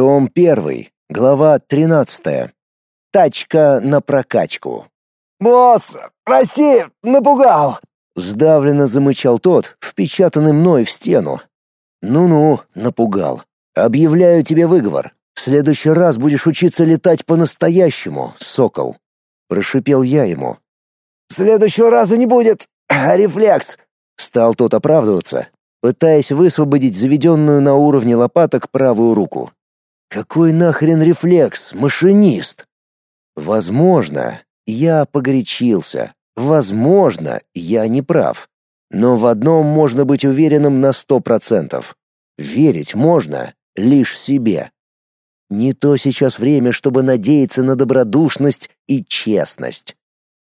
Том 1, глава 13. Тачка на прокачку. «Босс, прости, напугал!» Сдавленно замычал тот, впечатанный мной в стену. «Ну-ну, напугал. Объявляю тебе выговор. В следующий раз будешь учиться летать по-настоящему, сокол». Прошипел я ему. «Следующего раза не будет. Рефлекс!» Стал тот оправдываться, пытаясь высвободить заведенную на уровне лопаток правую руку. «Какой нахрен рефлекс, машинист?» «Возможно, я погорячился. Возможно, я не прав. Но в одном можно быть уверенным на сто процентов. Верить можно лишь себе. Не то сейчас время, чтобы надеяться на добродушность и честность.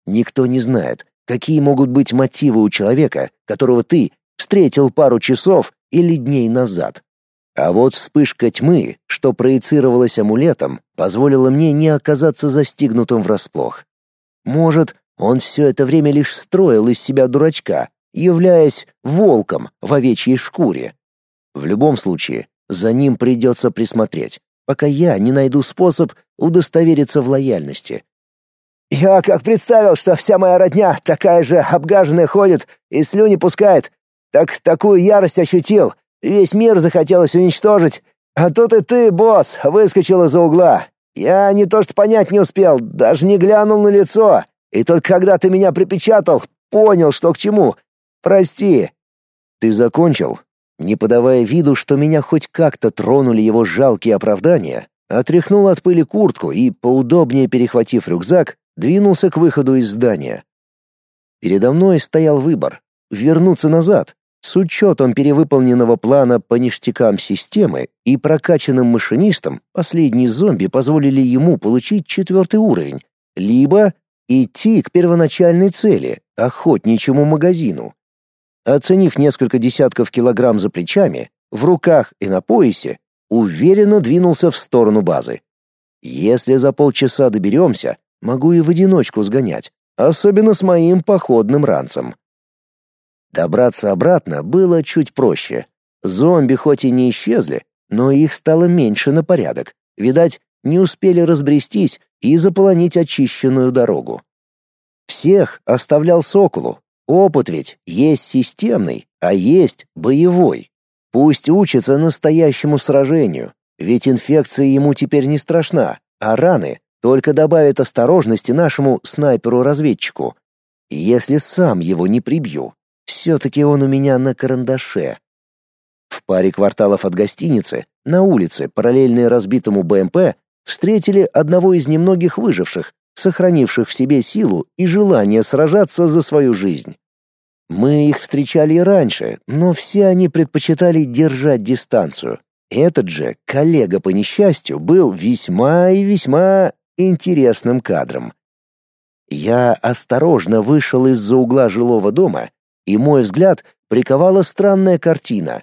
Никто не знает, какие могут быть мотивы у человека, которого ты встретил пару часов или дней назад. А вот вспышка тьмы, что проецировалась амулетом, позволила мне не оказаться застигнутым врасплох. Может, он все это время лишь строил из себя дурачка, являясь волком в овечьей шкуре. В любом случае, за ним придется присмотреть, пока я не найду способ удостовериться в лояльности. «Я как представил, что вся моя родня такая же обгаженная ходит и слюни пускает, так такую ярость ощутил, весь мир захотелось уничтожить, а тут и ты, босс, выскочил из-за угла. Я не то что понять не успел, даже не глянул на лицо. И только когда ты меня припечатал, понял, что к чему. Прости. Ты закончил? Не подавая виду, что меня хоть как-то тронули его жалкие оправдания, отряхнул от пыли куртку и, поудобнее перехватив рюкзак, двинулся к выходу из здания. Передо мной стоял выбор — вернуться назад, с учетом перевыполненного плана по ништякам системы и прокачанным машинистам, последние зомби позволили ему получить четвертый уровень, либо идти к первоначальной цели — охотничьему магазину. Оценив несколько десятков килограмм за плечами, в руках и на поясе, уверенно двинулся в сторону базы. Если за полчаса доберемся, могу и в одиночку сгонять, особенно с моим походным ранцем. Добраться обратно было чуть проще. Зомби хоть и не исчезли, но их стало меньше на порядок. Видать, не успели разбрестись и заполонить очищенную дорогу. Всех оставлял Соколу. Опыт ведь есть системный, а есть боевой. Пусть учится настоящему сражению, ведь инфекция ему теперь не страшна, а раны только добавят осторожности нашему снайперу-разведчику. Если сам его не прибью, все-таки он у меня на карандаше. В паре кварталов от гостиницы, на улице, параллельной разбитому БМП, встретили одного из немногих выживших, сохранивших в себе силу и желание сражаться за свою жизнь. Мы их встречали и раньше, но все они предпочитали держать дистанцию. Этот же коллега по несчастью был весьма и весьма интересным кадром. Я осторожно вышел из-за угла жилого дома и мой взгляд приковала странная картина.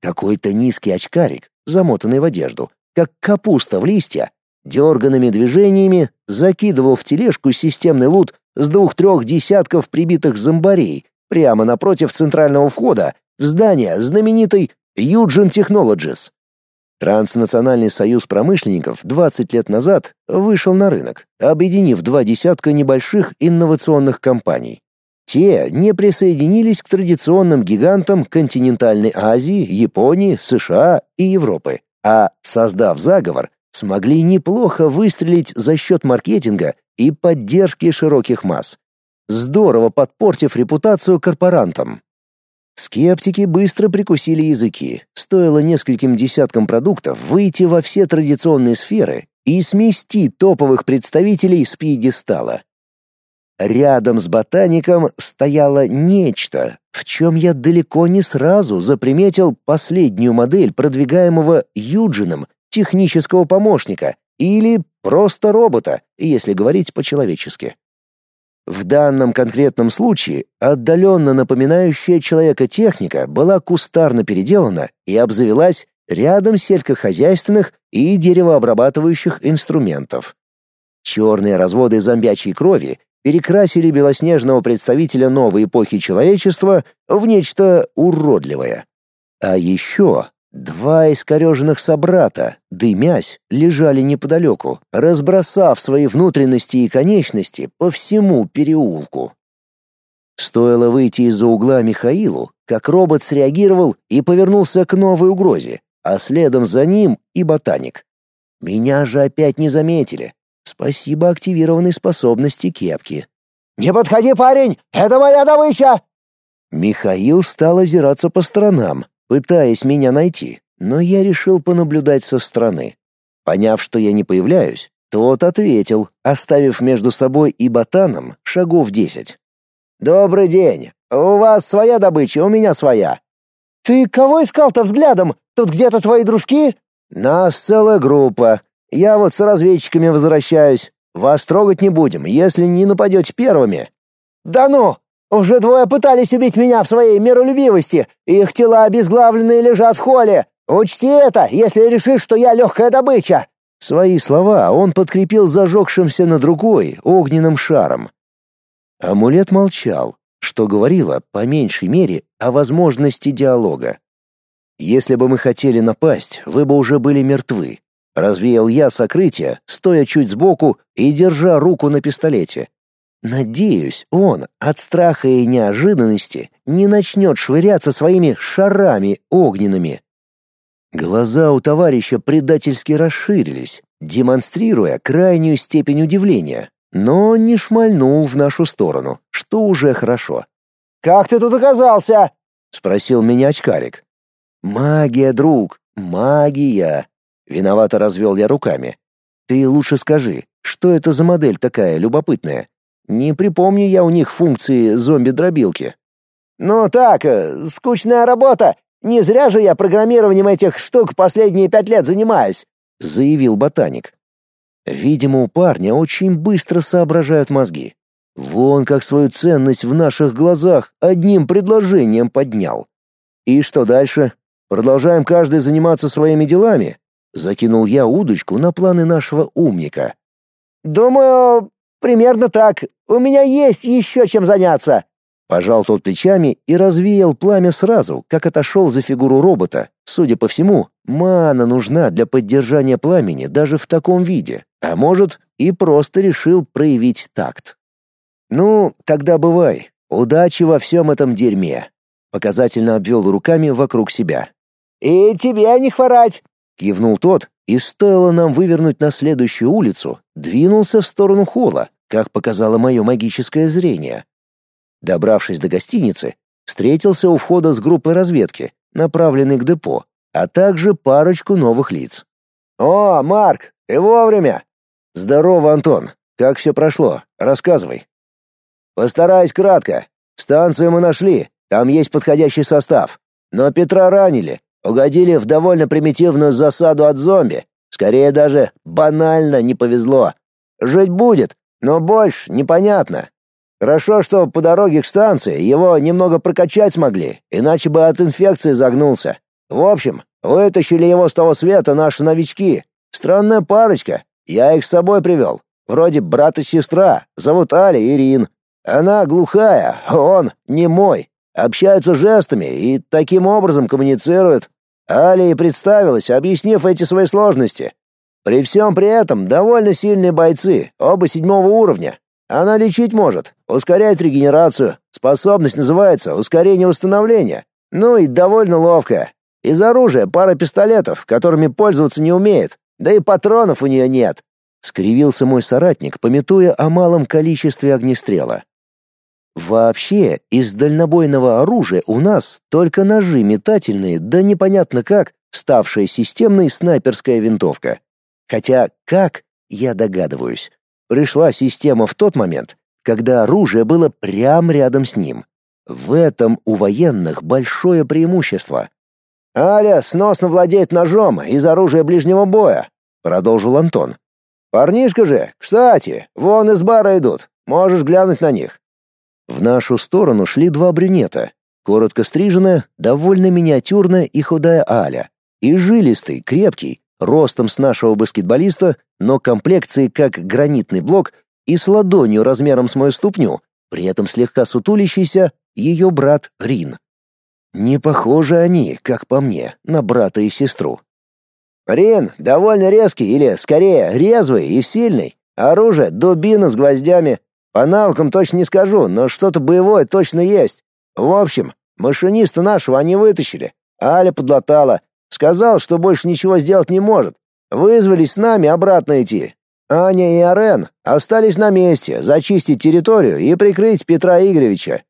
Какой-то низкий очкарик, замотанный в одежду, как капуста в листья, дерганными движениями закидывал в тележку системный лут с двух-трех десятков прибитых зомбарей прямо напротив центрального входа в здание знаменитой Юджин Technologies. Транснациональный союз промышленников 20 лет назад вышел на рынок, объединив два десятка небольших инновационных компаний. Те не присоединились к традиционным гигантам континентальной Азии, Японии, США и Европы, а, создав заговор, смогли неплохо выстрелить за счет маркетинга и поддержки широких масс, здорово подпортив репутацию корпорантам. Скептики быстро прикусили языки, стоило нескольким десяткам продуктов выйти во все традиционные сферы и смести топовых представителей с пьедестала. Рядом с ботаником стояло нечто, в чем я далеко не сразу заприметил последнюю модель продвигаемого Юджином технического помощника или просто робота, если говорить по-человечески. В данном конкретном случае отдаленно напоминающая человека техника была кустарно переделана и обзавелась рядом сельскохозяйственных и деревообрабатывающих инструментов. Черные разводы зомбячей крови перекрасили белоснежного представителя новой эпохи человечества в нечто уродливое. А еще Два искореженных собрата, дымясь, лежали неподалеку, разбросав свои внутренности и конечности по всему переулку. Стоило выйти из-за угла Михаилу, как робот среагировал и повернулся к новой угрозе, а следом за ним и ботаник. Меня же опять не заметили. Спасибо активированной способности кепки. «Не подходи, парень! Это моя добыча!» Михаил стал озираться по сторонам, пытаясь меня найти, но я решил понаблюдать со стороны. Поняв, что я не появляюсь, тот ответил, оставив между собой и ботаном шагов десять. «Добрый день. У вас своя добыча, у меня своя». «Ты кого искал-то взглядом? Тут где-то твои дружки?» «Нас целая группа. Я вот с разведчиками возвращаюсь. Вас трогать не будем, если не нападете первыми». «Да ну! Уже двое пытались убить меня в своей миролюбивости. Их тела обезглавленные лежат в холле. Учти это, если решишь, что я легкая добыча». Свои слова он подкрепил зажегшимся над рукой огненным шаром. Амулет молчал, что говорило, по меньшей мере, о возможности диалога. «Если бы мы хотели напасть, вы бы уже были мертвы», — развеял я сокрытие, стоя чуть сбоку и держа руку на пистолете. Надеюсь, он от страха и неожиданности не начнет швыряться своими шарами огненными. Глаза у товарища предательски расширились, демонстрируя крайнюю степень удивления, но не шмальнул в нашу сторону, что уже хорошо. «Как ты тут оказался?» — спросил меня очкарик. «Магия, друг, магия!» Виновато развел я руками. «Ты лучше скажи, что это за модель такая любопытная? Не припомню я у них функции зомби-дробилки. Ну так, э, скучная работа. Не зря же я программированием этих штук последние пять лет занимаюсь, заявил ботаник. Видимо, у парня очень быстро соображают мозги. Вон как свою ценность в наших глазах одним предложением поднял. И что дальше? Продолжаем каждый заниматься своими делами? Закинул я удочку на планы нашего умника. Думаю, Примерно так. У меня есть еще чем заняться. Пожал тот плечами и развеял пламя сразу, как отошел за фигуру робота. Судя по всему, мана нужна для поддержания пламени даже в таком виде. А может, и просто решил проявить такт. Ну, тогда бывай. Удачи во всем этом дерьме. Показательно обвел руками вокруг себя. И тебе не хворать. Кивнул тот, и стоило нам вывернуть на следующую улицу, двинулся в сторону холла, как показало мое магическое зрение. Добравшись до гостиницы, встретился у входа с группой разведки, направленной к депо, а также парочку новых лиц. «О, Марк, ты вовремя!» «Здорово, Антон. Как все прошло? Рассказывай». «Постараюсь кратко. Станцию мы нашли, там есть подходящий состав. Но Петра ранили, угодили в довольно примитивную засаду от зомби. Скорее даже банально не повезло. Жить будет, но больше непонятно. Хорошо, что по дороге к станции его немного прокачать смогли, иначе бы от инфекции загнулся. В общем, вытащили его с того света наши новички. Странная парочка. Я их с собой привел. Вроде брат и сестра. Зовут Аля и Ирин. Она глухая, а он не мой. Общаются жестами и таким образом коммуницируют. Аля и представилась, объяснив эти свои сложности. При всем при этом довольно сильные бойцы, оба седьмого уровня. Она лечить может, ускоряет регенерацию. Способность называется ускорение восстановления. Ну и довольно ловкая. Из оружия пара пистолетов, которыми пользоваться не умеет. Да и патронов у нее нет. Скривился мой соратник, пометуя о малом количестве огнестрела. Вообще, из дальнобойного оружия у нас только ножи метательные, да непонятно как, ставшая системной снайперская винтовка. Хотя как, я догадываюсь. Пришла система в тот момент, когда оружие было прямо рядом с ним. В этом у военных большое преимущество. «Аля сносно владеет ножом из оружия ближнего боя», — продолжил Антон. «Парнишка же, кстати, вон из бара идут. Можешь глянуть на них. В нашу сторону шли два брюнета. Коротко стриженная, довольно миниатюрная и худая Аля. И жилистый, крепкий, ростом с нашего баскетболиста, но комплекцией как гранитный блок и с ладонью размером с мою ступню, при этом слегка сутулящийся, ее брат Рин. Не похожи они, как по мне, на брата и сестру. Рин довольно резкий или, скорее, резвый и сильный. Оружие — дубина с гвоздями. По навыкам точно не скажу, но что-то боевое точно есть. В общем, машиниста нашего они вытащили. Аля подлатала. Сказал, что больше ничего сделать не может. Вызвались с нами обратно идти. Аня и Арен остались на месте, зачистить территорию и прикрыть Петра Игоревича.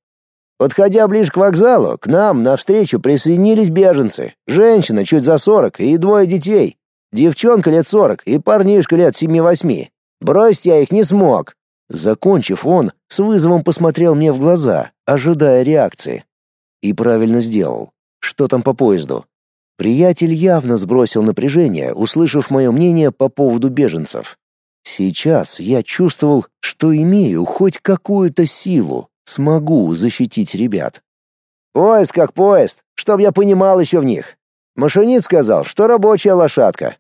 Подходя ближе к вокзалу, к нам навстречу присоединились беженцы. Женщина чуть за сорок и двое детей. Девчонка лет сорок и парнишка лет семи-восьми. Бросить я их не смог. Закончив, он с вызовом посмотрел мне в глаза, ожидая реакции. И правильно сделал. Что там по поезду? Приятель явно сбросил напряжение, услышав мое мнение по поводу беженцев. Сейчас я чувствовал, что имею хоть какую-то силу, смогу защитить ребят. Поезд как поезд, чтоб я понимал еще в них. Машинист сказал, что рабочая лошадка.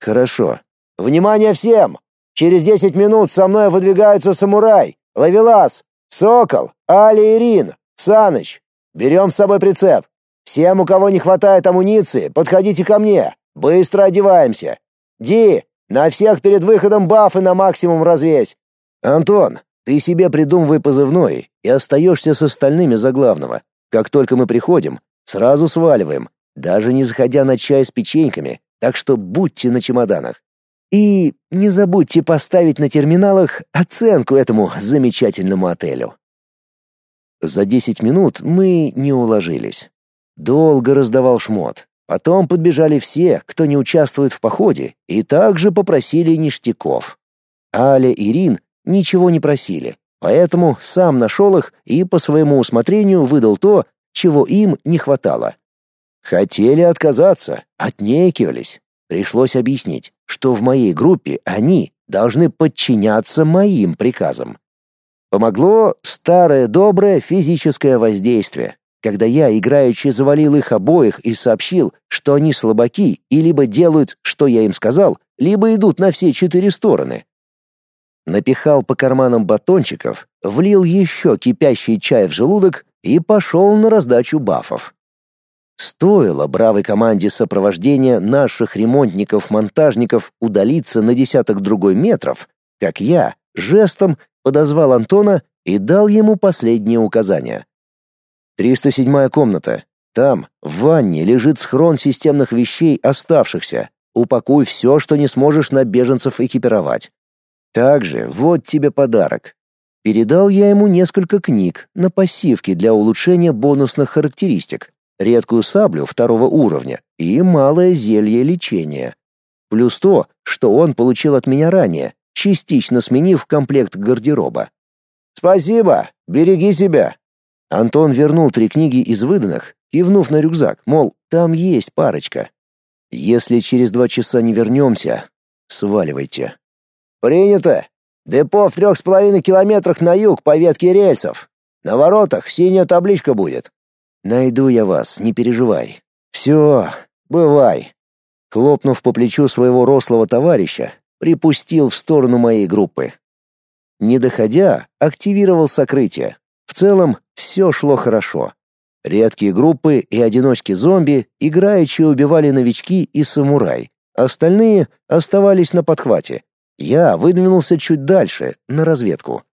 Хорошо. Внимание всем! Через десять минут со мной выдвигаются самурай, лавелас, сокол, Али Ирин, Саныч. Берем с собой прицеп. Всем, у кого не хватает амуниции, подходите ко мне. Быстро одеваемся. Ди, на всех перед выходом бафы на максимум развесь. Антон, ты себе придумывай позывной и остаешься с остальными за главного. Как только мы приходим, сразу сваливаем, даже не заходя на чай с печеньками, так что будьте на чемоданах. И не забудьте поставить на терминалах оценку этому замечательному отелю. За 10 минут мы не уложились. Долго раздавал шмот. Потом подбежали все, кто не участвует в походе, и также попросили ништяков. Аля и Рин ничего не просили, поэтому сам нашел их и по своему усмотрению выдал то, чего им не хватало. Хотели отказаться, отнекивались. Пришлось объяснить, что в моей группе они должны подчиняться моим приказам. Помогло старое доброе физическое воздействие когда я играючи завалил их обоих и сообщил, что они слабаки и либо делают, что я им сказал, либо идут на все четыре стороны. Напихал по карманам батончиков, влил еще кипящий чай в желудок и пошел на раздачу бафов. Стоило бравой команде сопровождения наших ремонтников-монтажников удалиться на десяток другой метров, как я жестом подозвал Антона и дал ему последние указания. 307-я комната. Там, в ванне, лежит схрон системных вещей оставшихся. Упакуй все, что не сможешь на беженцев экипировать. Также вот тебе подарок. Передал я ему несколько книг на пассивки для улучшения бонусных характеристик, редкую саблю второго уровня и малое зелье лечения. Плюс то, что он получил от меня ранее, частично сменив комплект гардероба. «Спасибо, береги себя», Антон вернул три книги из выданных, кивнув на рюкзак, мол, там есть парочка. Если через два часа не вернемся, сваливайте. Принято. Депо в трех с половиной километрах на юг по ветке рельсов. На воротах синяя табличка будет. Найду я вас, не переживай. Все, бывай. Хлопнув по плечу своего рослого товарища, припустил в сторону моей группы. Не доходя, активировал сокрытие. В целом, все шло хорошо. Редкие группы и одиночки-зомби играючи убивали новички и самурай. Остальные оставались на подхвате. Я выдвинулся чуть дальше, на разведку.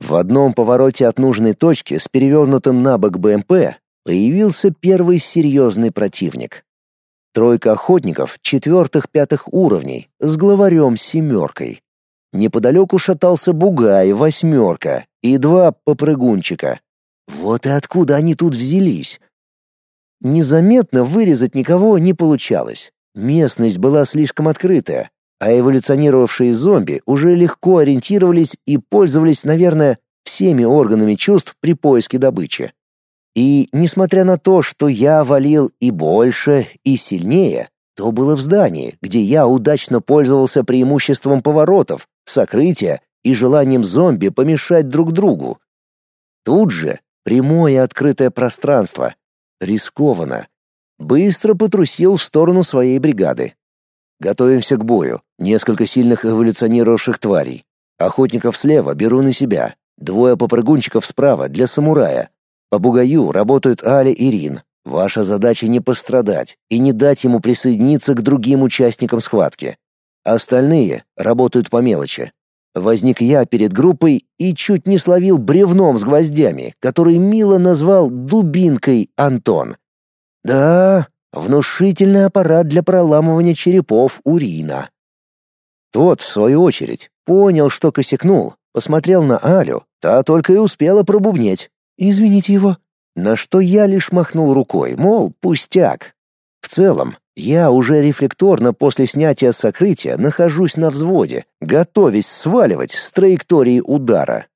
В одном повороте от нужной точки с перевернутым на бок БМП появился первый серьезный противник. Тройка охотников четвертых-пятых уровней с главарем семеркой. Неподалеку шатался бугай восьмерка и два попрыгунчика. Вот и откуда они тут взялись. Незаметно вырезать никого не получалось. Местность была слишком открытая, а эволюционировавшие зомби уже легко ориентировались и пользовались, наверное, всеми органами чувств при поиске добычи. И несмотря на то, что я валил и больше, и сильнее, то было в здании, где я удачно пользовался преимуществом поворотов, сокрытия и желанием зомби помешать друг другу. Тут же прямое открытое пространство. Рискованно. Быстро потрусил в сторону своей бригады. Готовимся к бою. Несколько сильных эволюционировавших тварей. Охотников слева беру на себя. Двое попрыгунчиков справа для самурая. По бугаю работают Аля и Рин. Ваша задача не пострадать и не дать ему присоединиться к другим участникам схватки. Остальные работают по мелочи. Возник я перед группой и чуть не словил бревном с гвоздями, который мило назвал дубинкой Антон. Да, внушительный аппарат для проламывания черепов урина. Тот, в свою очередь, понял, что косякнул, посмотрел на Алю, та только и успела пробубнеть. «Извините его». На что я лишь махнул рукой, мол, пустяк. В целом, я уже рефлекторно после снятия сокрытия нахожусь на взводе, готовясь сваливать с траектории удара.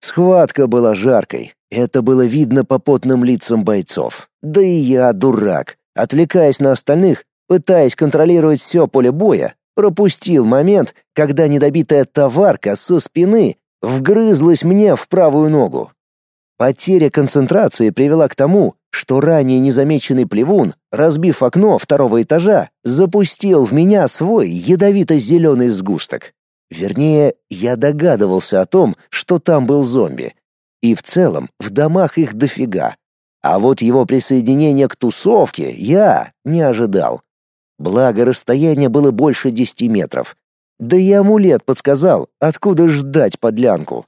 Схватка была жаркой, это было видно по потным лицам бойцов. Да и я дурак, отвлекаясь на остальных, пытаясь контролировать все поле боя, пропустил момент, когда недобитая товарка со спины вгрызлась мне в правую ногу. Потеря концентрации привела к тому, что ранее незамеченный плевун, разбив окно второго этажа, запустил в меня свой ядовито-зеленый сгусток. Вернее, я догадывался о том, что там был зомби. И в целом в домах их дофига. А вот его присоединение к тусовке я не ожидал. Благо, расстояние было больше десяти метров. Да и амулет подсказал, откуда ждать подлянку.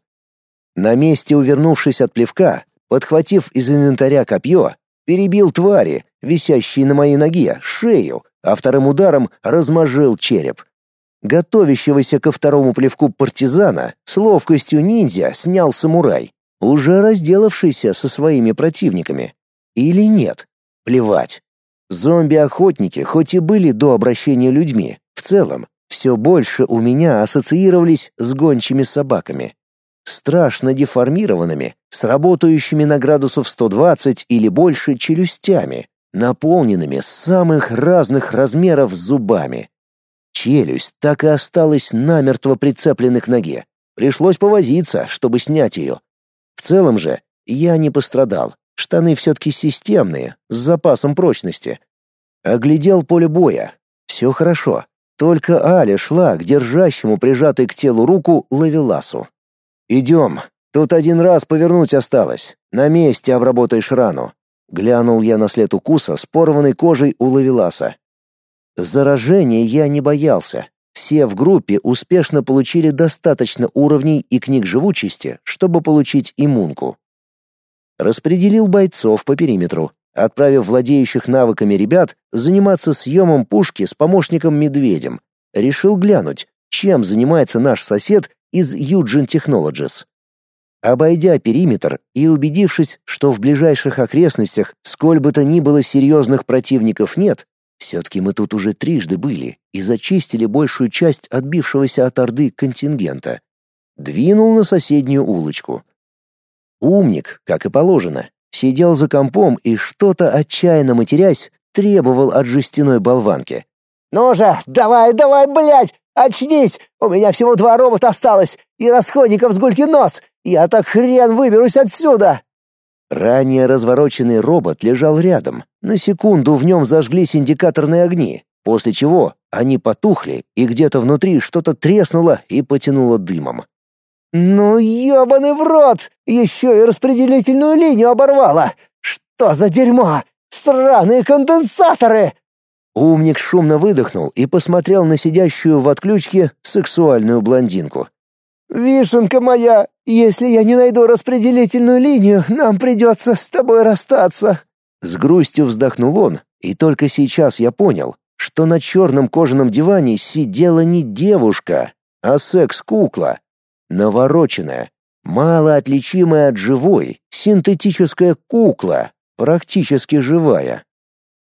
На месте увернувшись от плевка, подхватив из инвентаря копье, перебил твари, висящие на моей ноге, шею, а вторым ударом размажил череп. Готовящегося ко второму плевку партизана с ловкостью ниндзя снял самурай, уже разделавшийся со своими противниками. Или нет? Плевать. Зомби-охотники хоть и были до обращения людьми, в целом, все больше у меня ассоциировались с гончими собаками. Страшно деформированными, с работающими на градусов 120 или больше челюстями, наполненными самых разных размеров зубами. Челюсть так и осталась намертво прицепленной к ноге. Пришлось повозиться, чтобы снять ее. В целом же я не пострадал. Штаны все-таки системные, с запасом прочности. Оглядел поле боя. Все хорошо. Только Аля шла к держащему прижатой к телу руку лавеласу. «Идем. Тут один раз повернуть осталось. На месте обработаешь рану». Глянул я на след укуса с порванной кожей у лавеласа. Заражения я не боялся. Все в группе успешно получили достаточно уровней и книг живучести, чтобы получить иммунку. Распределил бойцов по периметру, отправив владеющих навыками ребят заниматься съемом пушки с помощником-медведем. Решил глянуть, чем занимается наш сосед из Юджин Technologies. Обойдя периметр и убедившись, что в ближайших окрестностях сколь бы то ни было серьезных противников нет, все-таки мы тут уже трижды были и зачистили большую часть отбившегося от Орды контингента. Двинул на соседнюю улочку. Умник, как и положено, сидел за компом и что-то отчаянно матерясь требовал от жестяной болванки. «Ну же, давай, давай, блядь! Очнись! У меня всего два робота осталось и расходников с гульки нос! Я так хрен выберусь отсюда!» Ранее развороченный робот лежал рядом. На секунду в нем зажглись индикаторные огни, после чего они потухли, и где-то внутри что-то треснуло и потянуло дымом. «Ну, ёбаный в рот! Еще и распределительную линию оборвало! Что за дерьмо? Сраные конденсаторы!» Умник шумно выдохнул и посмотрел на сидящую в отключке сексуальную блондинку. «Вишенка моя, если я не найду распределительную линию, нам придется с тобой расстаться». С грустью вздохнул он, и только сейчас я понял, что на черном кожаном диване сидела не девушка, а секс-кукла. Навороченная, малоотличимая от живой, синтетическая кукла, практически живая.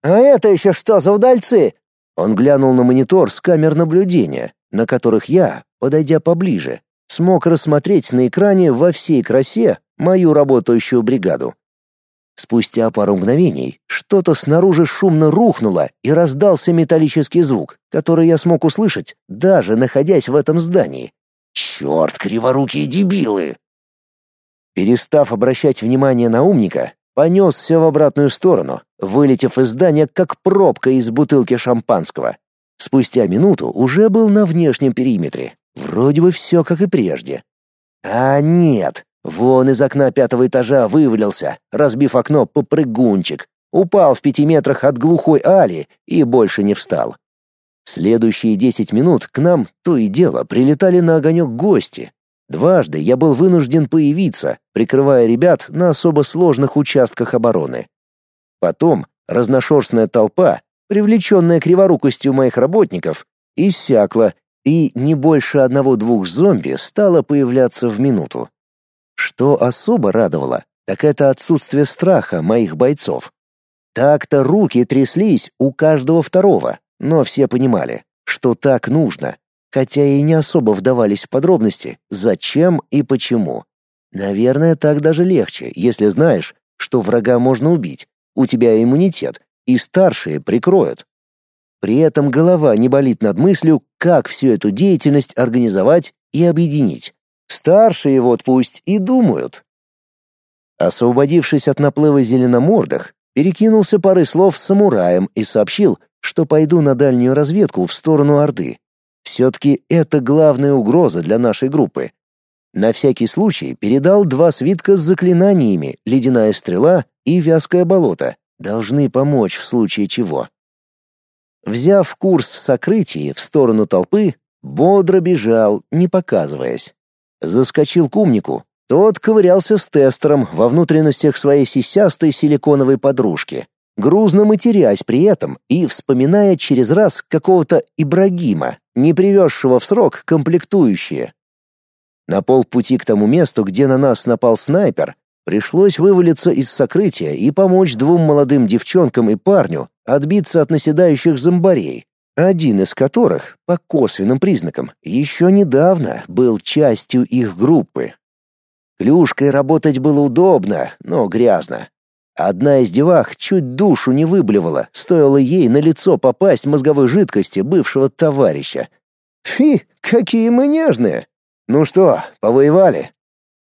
«А это еще что за удальцы?» Он глянул на монитор с камер наблюдения, на которых я, подойдя поближе, смог рассмотреть на экране во всей красе мою работающую бригаду. Спустя пару мгновений что-то снаружи шумно рухнуло и раздался металлический звук, который я смог услышать, даже находясь в этом здании. Черт, криворукие дебилы! Перестав обращать внимание на умника, понесся в обратную сторону, вылетев из здания как пробка из бутылки шампанского. Спустя минуту уже был на внешнем периметре, Вроде бы все как и прежде. А нет, Вон из окна пятого этажа вывалился, разбив окно попрыгунчик, упал в пяти метрах от глухой али и больше не встал. Следующие десять минут к нам то и дело прилетали на огонек гости. Дважды я был вынужден появиться, прикрывая ребят на особо сложных участках обороны. Потом разношерстная толпа, привлеченная криворукостью моих работников, иссякла, и не больше одного-двух зомби стало появляться в минуту. Что особо радовало, так это отсутствие страха моих бойцов. Так-то руки тряслись у каждого второго, но все понимали, что так нужно, хотя и не особо вдавались в подробности, зачем и почему. Наверное, так даже легче, если знаешь, что врага можно убить, у тебя иммунитет, и старшие прикроют. При этом голова не болит над мыслью, как всю эту деятельность организовать и объединить. Старшие вот пусть и думают. Освободившись от наплыва зеленомордых, перекинулся парой слов с самураем и сообщил, что пойду на дальнюю разведку в сторону Орды. Все-таки это главная угроза для нашей группы. На всякий случай передал два свитка с заклинаниями «Ледяная стрела» и «Вязкое болото». Должны помочь в случае чего. Взяв курс в сокрытии в сторону толпы, бодро бежал, не показываясь. Заскочил к умнику. Тот ковырялся с тестером во внутренностях своей сисястой силиконовой подружки, грузно матерясь при этом и вспоминая через раз какого-то Ибрагима, не привезшего в срок комплектующие. На полпути к тому месту, где на нас напал снайпер, пришлось вывалиться из сокрытия и помочь двум молодым девчонкам и парню отбиться от наседающих зомбарей, один из которых, по косвенным признакам, еще недавно был частью их группы. Клюшкой работать было удобно, но грязно. Одна из девах чуть душу не выблевала, стоило ей на лицо попасть мозговой жидкости бывшего товарища. «Фи, какие мы нежные! Ну что, повоевали?»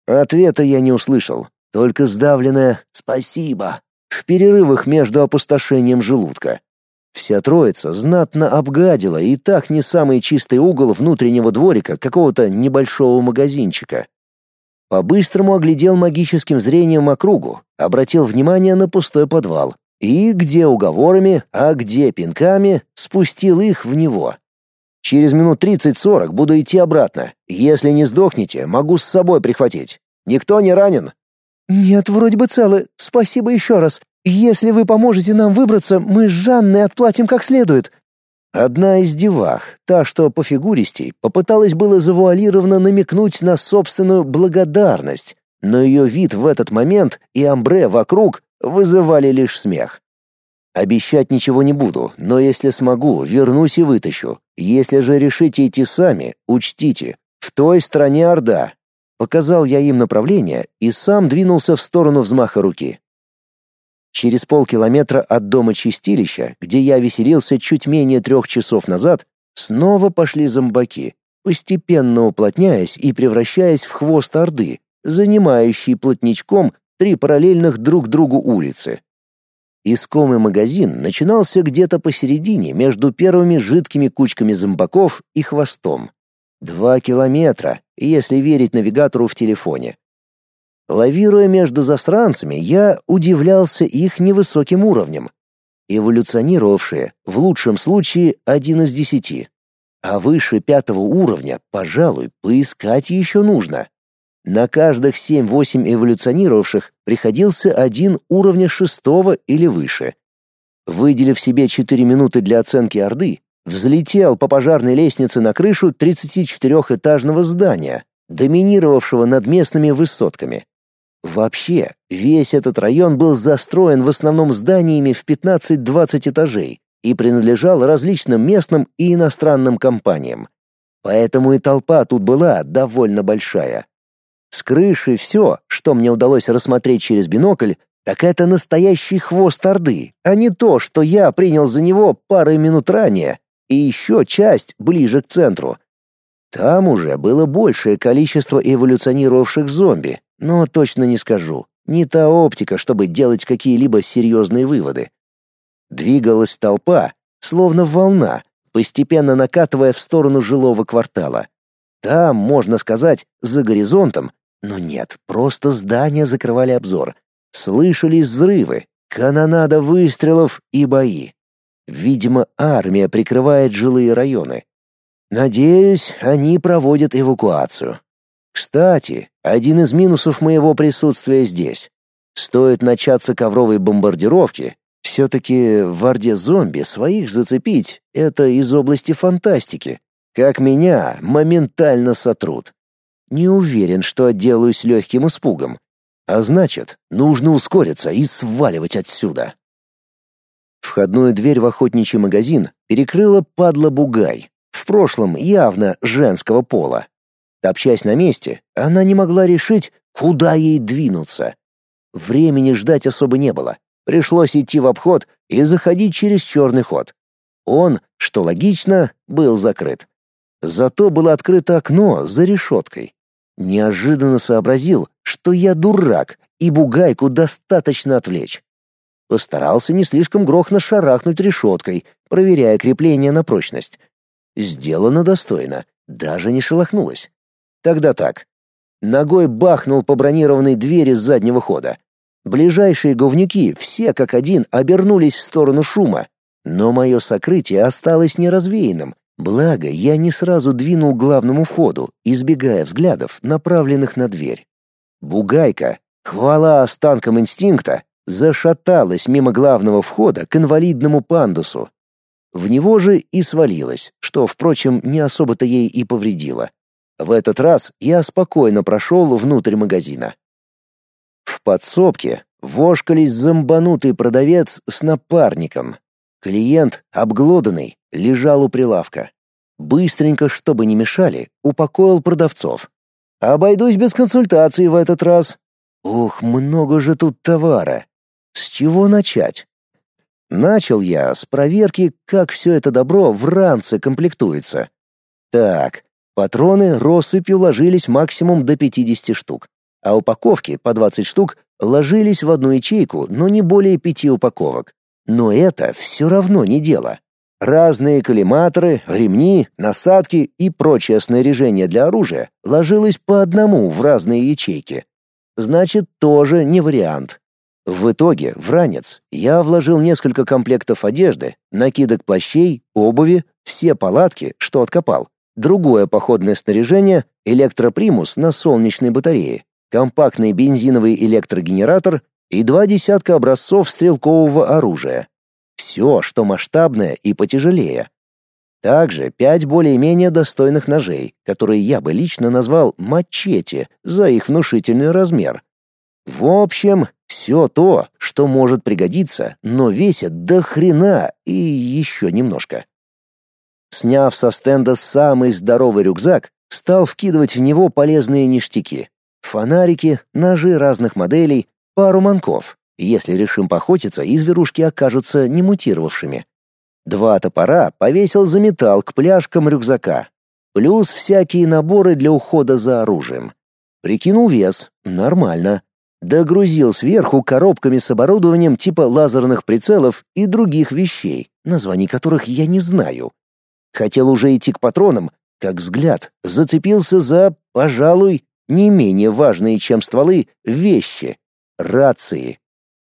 Ответа я не услышал, только сдавленное «спасибо» в перерывах между опустошением желудка. Вся троица знатно обгадила и так не самый чистый угол внутреннего дворика какого-то небольшого магазинчика. По-быстрому оглядел магическим зрением округу, обратил внимание на пустой подвал и, где уговорами, а где пинками, спустил их в него. Через минут тридцать-сорок буду идти обратно. Если не сдохнете, могу с собой прихватить. Никто не ранен?» «Нет, вроде бы целы. Спасибо еще раз. Если вы поможете нам выбраться, мы с Жанной отплатим как следует». Одна из девах, та, что по фигуристей, попыталась было завуалированно намекнуть на собственную благодарность, но ее вид в этот момент и амбре вокруг вызывали лишь смех. Обещать ничего не буду, но если смогу, вернусь и вытащу. Если же решите идти сами, учтите, в той стране Орда. Показал я им направление и сам двинулся в сторону взмаха руки. Через полкилометра от дома чистилища, где я веселился чуть менее трех часов назад, снова пошли зомбаки, постепенно уплотняясь и превращаясь в хвост Орды, занимающий плотничком три параллельных друг другу улицы. Искомый магазин начинался где-то посередине между первыми жидкими кучками зомбаков и хвостом. Два километра, если верить навигатору в телефоне. Лавируя между засранцами, я удивлялся их невысоким уровнем. Эволюционировавшие, в лучшем случае, один из десяти. А выше пятого уровня, пожалуй, поискать еще нужно. На каждых 7-8 эволюционировавших приходился один уровня шестого или выше. Выделив себе 4 минуты для оценки Орды, взлетел по пожарной лестнице на крышу 34-этажного здания, доминировавшего над местными высотками. Вообще, весь этот район был застроен в основном зданиями в 15-20 этажей и принадлежал различным местным и иностранным компаниям. Поэтому и толпа тут была довольно большая. С крыши все, что мне удалось рассмотреть через бинокль, так это настоящий хвост Орды, а не то, что я принял за него пары минут ранее, и еще часть ближе к центру. Там уже было большее количество эволюционировавших зомби, но точно не скажу. Не та оптика, чтобы делать какие-либо серьезные выводы. Двигалась толпа, словно волна, постепенно накатывая в сторону жилого квартала. Там, можно сказать, за горизонтом, Но нет, просто здания закрывали обзор. Слышались взрывы, канонада выстрелов и бои. Видимо, армия прикрывает жилые районы. Надеюсь, они проводят эвакуацию. Кстати, один из минусов моего присутствия здесь. Стоит начаться ковровой бомбардировки, все-таки в Орде зомби своих зацепить — это из области фантастики. Как меня моментально сотрут. Не уверен, что отделаюсь легким испугом. А значит, нужно ускориться и сваливать отсюда. Входную дверь в охотничий магазин перекрыла падла Бугай, в прошлом явно женского пола. Топчась на месте, она не могла решить, куда ей двинуться. Времени ждать особо не было. Пришлось идти в обход и заходить через черный ход. Он, что логично, был закрыт. Зато было открыто окно за решеткой. Неожиданно сообразил, что я дурак, и бугайку достаточно отвлечь. Постарался не слишком грохно шарахнуть решеткой, проверяя крепление на прочность. Сделано достойно, даже не шелохнулось. Тогда так. Ногой бахнул по бронированной двери заднего хода. Ближайшие говнюки все как один обернулись в сторону шума, но мое сокрытие осталось неразвеянным, благо я не сразу двинул к главному входу, избегая взглядов, направленных на дверь. Бугайка, хвала останкам инстинкта, зашаталась мимо главного входа к инвалидному пандусу. В него же и свалилась, что, впрочем, не особо-то ей и повредило. В этот раз я спокойно прошел внутрь магазина. В подсобке вошкались зомбанутый продавец с напарником. Клиент, обглоданный, лежал у прилавка. Быстренько, чтобы не мешали, упокоил продавцов. Обойдусь без консультации в этот раз. Ух, много же тут товара. С чего начать? Начал я с проверки, как все это добро в ранце комплектуется. Так, Патроны россыпью ложились максимум до 50 штук, а упаковки по 20 штук ложились в одну ячейку, но не более пяти упаковок. Но это все равно не дело. Разные коллиматоры, ремни, насадки и прочее снаряжение для оружия ложилось по одному в разные ячейки. Значит, тоже не вариант. В итоге в ранец я вложил несколько комплектов одежды, накидок плащей, обуви, все палатки, что откопал, другое походное снаряжение, электропримус на солнечной батарее, компактный бензиновый электрогенератор и два десятка образцов стрелкового оружия. Все, что масштабное и потяжелее. Также пять более-менее достойных ножей, которые я бы лично назвал мачете за их внушительный размер. В общем, все то, что может пригодиться, но весит до хрена и еще немножко. Сняв со стенда самый здоровый рюкзак, стал вкидывать в него полезные ништяки. Фонарики, ножи разных моделей, пару манков. Если решим поохотиться, и зверушки окажутся не мутировавшими. Два топора повесил за металл к пляжкам рюкзака. Плюс всякие наборы для ухода за оружием. Прикинул вес. Нормально. Догрузил сверху коробками с оборудованием типа лазерных прицелов и других вещей, названий которых я не знаю. Хотел уже идти к патронам, как взгляд зацепился за, пожалуй, не менее важные, чем стволы, вещи — рации.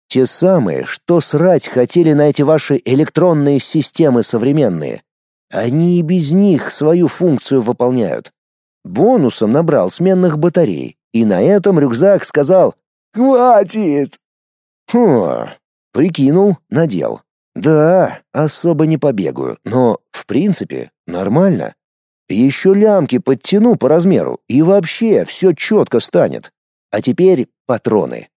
Те самые, что срать хотели на эти ваши электронные системы современные. Они и без них свою функцию выполняют. Бонусом набрал сменных батарей, и на этом рюкзак сказал «Хватит!» Хм, прикинул, надел. Да, особо не побегаю, но, в принципе, нормально. Еще лямки подтяну по размеру, и вообще все четко станет. А теперь патроны.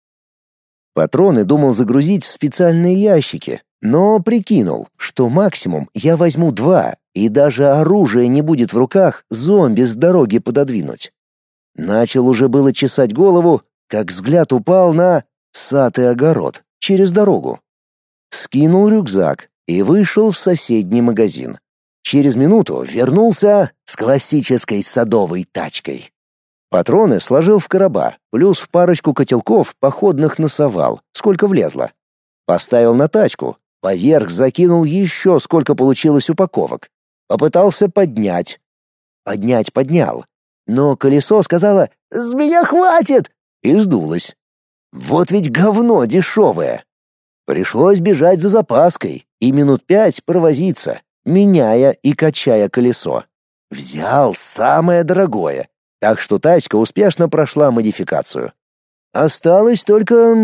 Патроны думал загрузить в специальные ящики, но прикинул, что максимум я возьму два, и даже оружие не будет в руках зомби с дороги пододвинуть. Начал уже было чесать голову, как взгляд упал на сад и огород через дорогу скинул рюкзак и вышел в соседний магазин. Через минуту вернулся с классической садовой тачкой. Патроны сложил в короба, плюс в парочку котелков походных насовал, сколько влезло. Поставил на тачку, поверх закинул еще сколько получилось упаковок. Попытался поднять. Поднять поднял. но колесо сказала «С меня хватит!» и сдулось. Вот ведь говно дешевое. Пришлось бежать за запаской и минут пять провозиться, меняя и качая колесо. Взял самое дорогое, так что тачка успешно прошла модификацию. Осталось только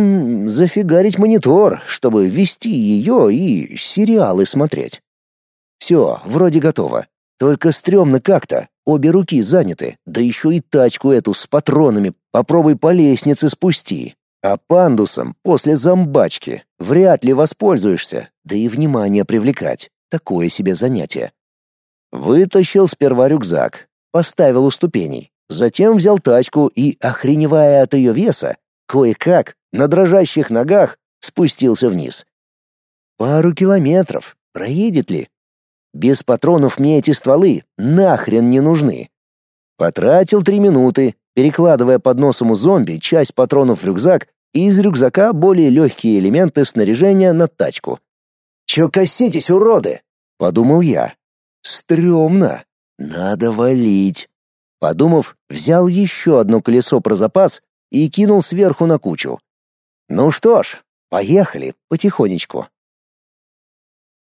зафигарить монитор, чтобы вести ее и сериалы смотреть. Все, вроде готово. Только стрёмно как-то, обе руки заняты, да еще и тачку эту с патронами попробуй по лестнице спусти. А пандусом после зомбачки вряд ли воспользуешься, да и внимание привлекать. Такое себе занятие. Вытащил сперва рюкзак, поставил у ступеней, затем взял тачку и, охреневая от ее веса, кое-как на дрожащих ногах спустился вниз. Пару километров. Проедет ли? Без патронов мне эти стволы нахрен не нужны. Потратил три минуты, перекладывая под носом у зомби часть патронов в рюкзак из рюкзака более легкие элементы снаряжения на тачку. «Чё коситесь, уроды?» — подумал я. «Стрёмно. Надо валить». Подумав, взял еще одно колесо про запас и кинул сверху на кучу. «Ну что ж, поехали потихонечку».